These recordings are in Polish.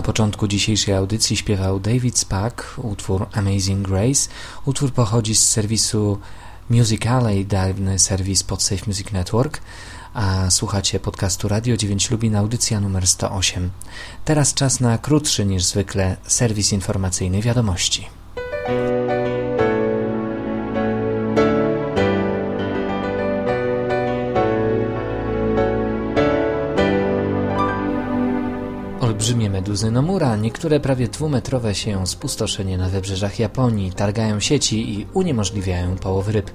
Na początku dzisiejszej audycji śpiewał David Spack utwór Amazing Grace. Utwór pochodzi z serwisu Music Alley, dawny serwis pod Safe Music Network, a słuchacie podcastu Radio 9 Lubin, audycja numer 108. Teraz czas na krótszy niż zwykle serwis informacyjny wiadomości. Meduzy Nomura, niektóre prawie dwumetrowe sieją spustoszenie na wybrzeżach Japonii, targają sieci i uniemożliwiają połow ryb.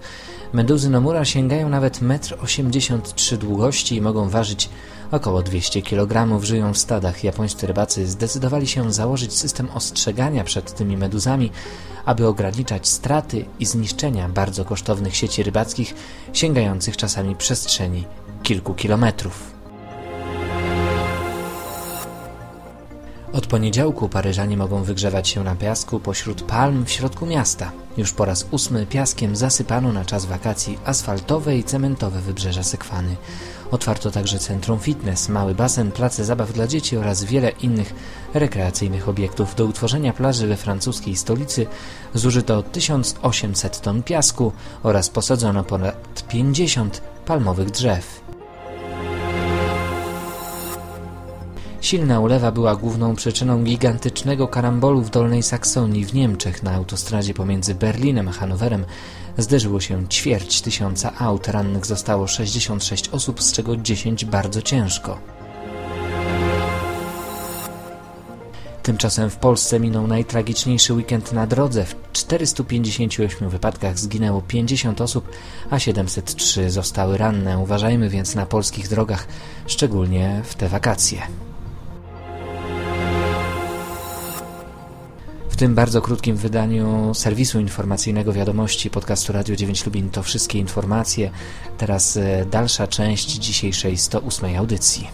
Meduzy Nomura sięgają nawet 1,83 m długości i mogą ważyć około 200 kg. Żyją w stadach. Japońscy rybacy zdecydowali się założyć system ostrzegania przed tymi meduzami, aby ograniczać straty i zniszczenia bardzo kosztownych sieci rybackich, sięgających czasami przestrzeni kilku kilometrów. Od poniedziałku Paryżanie mogą wygrzewać się na piasku pośród palm w środku miasta. Już po raz ósmy piaskiem zasypano na czas wakacji asfaltowe i cementowe wybrzeża Sekwany. Otwarto także centrum fitness, mały basen, place zabaw dla dzieci oraz wiele innych rekreacyjnych obiektów. Do utworzenia plaży we francuskiej stolicy zużyto 1800 ton piasku oraz posadzono ponad 50 palmowych drzew. Silna ulewa była główną przyczyną gigantycznego karambolu w Dolnej Saksonii w Niemczech. Na autostradzie pomiędzy Berlinem a Hanowerem zderzyło się ćwierć tysiąca aut. Rannych zostało 66 osób, z czego 10 bardzo ciężko. Tymczasem w Polsce minął najtragiczniejszy weekend na drodze. W 458 wypadkach zginęło 50 osób, a 703 zostały ranne. Uważajmy więc na polskich drogach, szczególnie w te wakacje. W tym bardzo krótkim wydaniu serwisu informacyjnego wiadomości podcastu Radio 9 Lubin to wszystkie informacje. Teraz e, dalsza część dzisiejszej 108 audycji.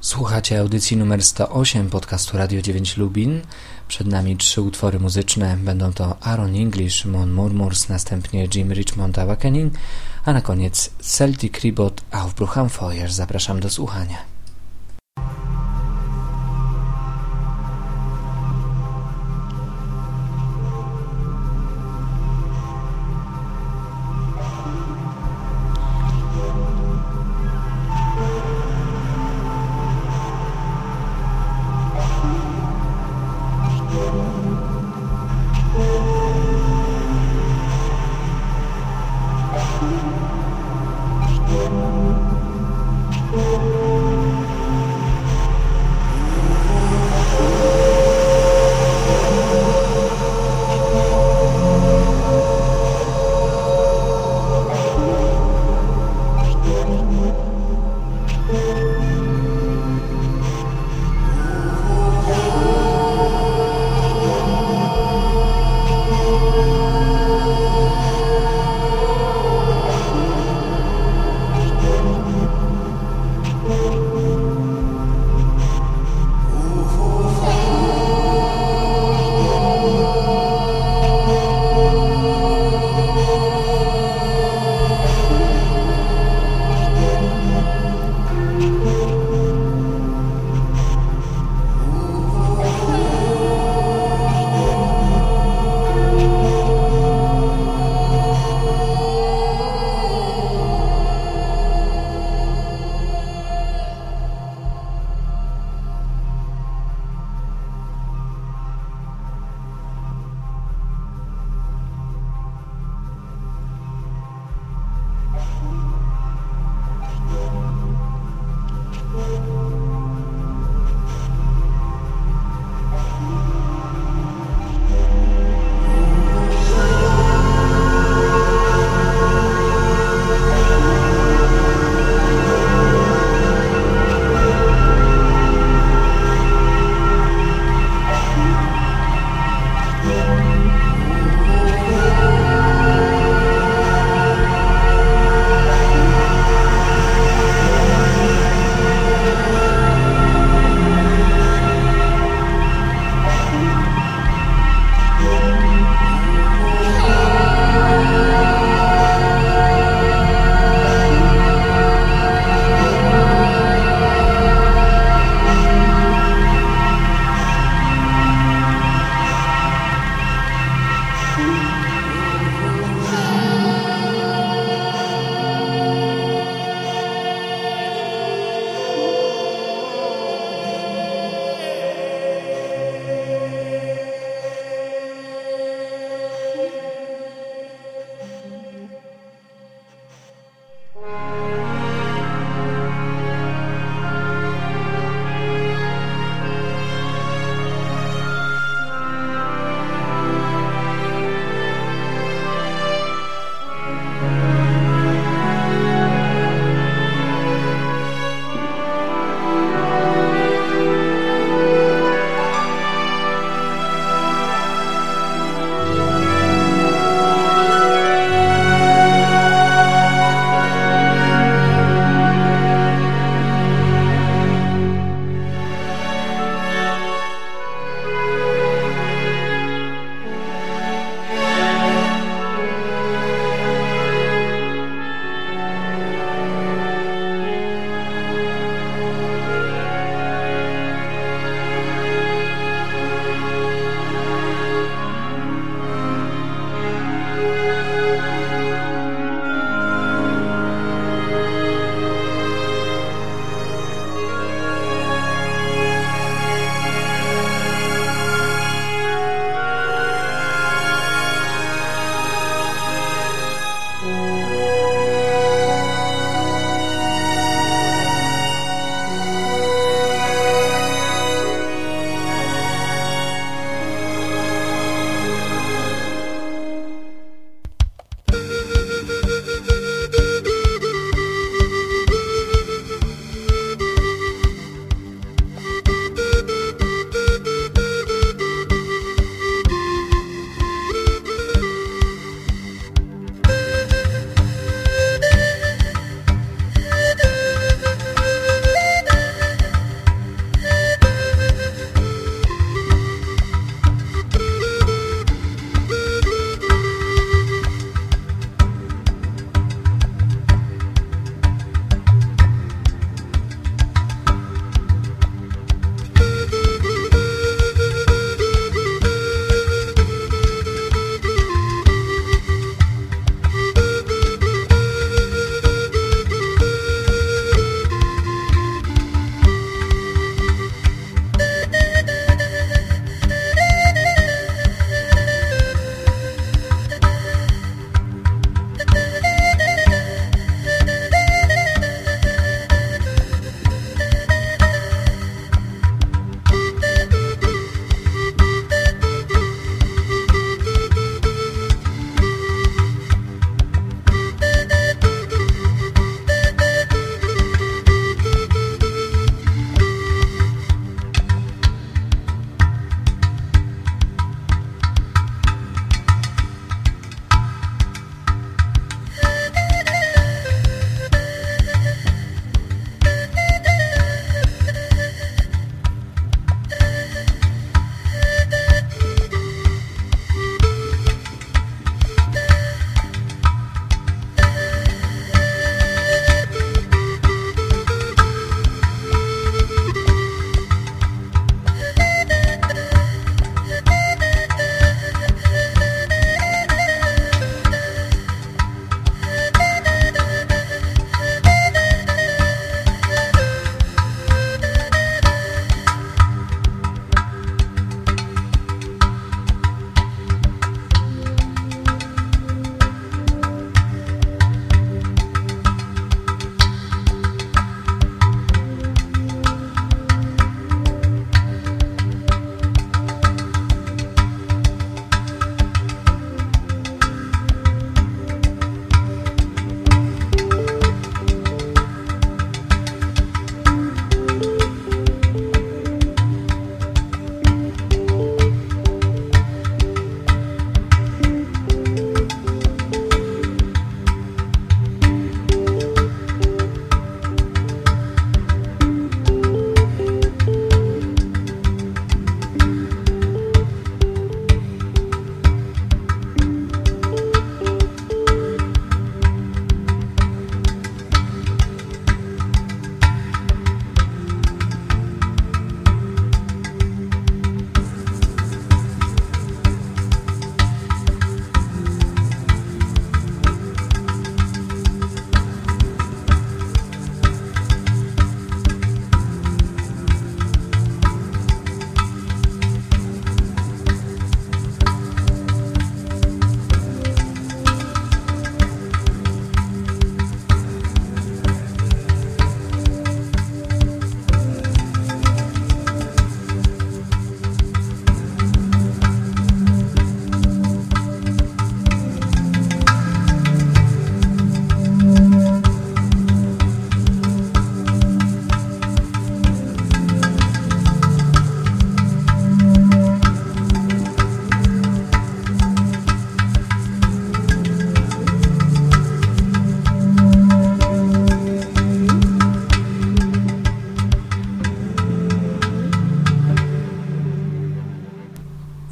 Słuchacie audycji numer 108 podcastu Radio 9 Lubin. Przed nami trzy utwory muzyczne. Będą to Aaron English, Mon Murmurs, następnie Jim Richmond Awakening, a na koniec Celtic Ribot Aufbruch Feuer. Zapraszam do słuchania.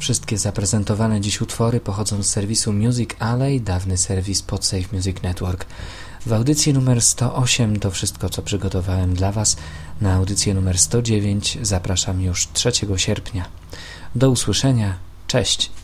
Wszystkie zaprezentowane dziś utwory pochodzą z serwisu Music Alley, dawny serwis pod Safe Music Network. W audycji numer 108 to wszystko, co przygotowałem dla Was. Na audycję numer 109 zapraszam już 3 sierpnia. Do usłyszenia, cześć!